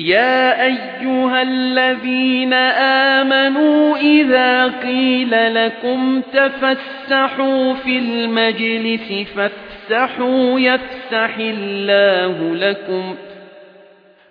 يَا أَيُّهَا الَّذِينَ آمَنُوا إِذَا قِيلَ لَكُمْ تَفَسَّحُوا فِي الْمَجْلِسِ فَافْسَحُوا يَفْسَحِ اللَّهُ لَكُمْ